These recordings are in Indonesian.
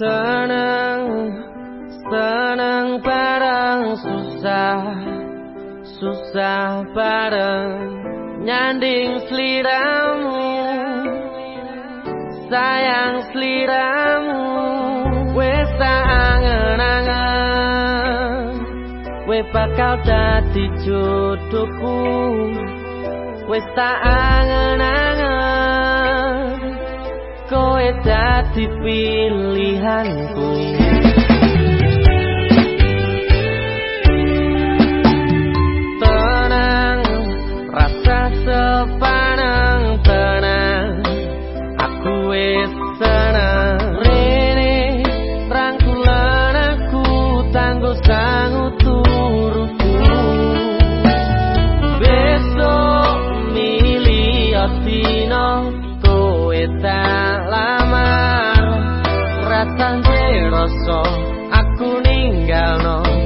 Senang, senang bareng susah Susah bareng nyanding seliramu Sayang seliramu. Wes tak angen-angen We bakal dadi jodohku. Wes tak angen-angen Kowe dadi pilihanku rasa aku ninggalno.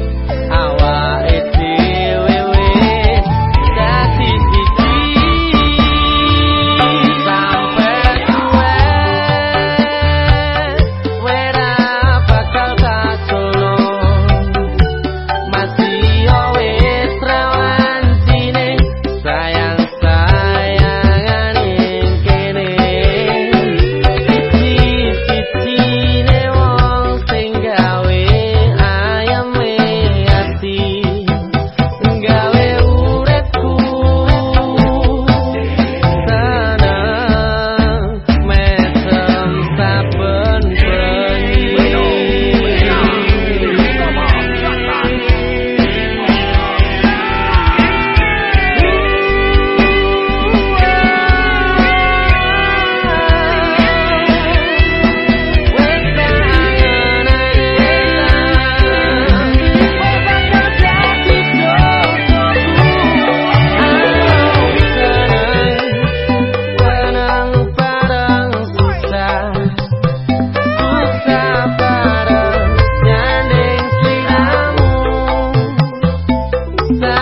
the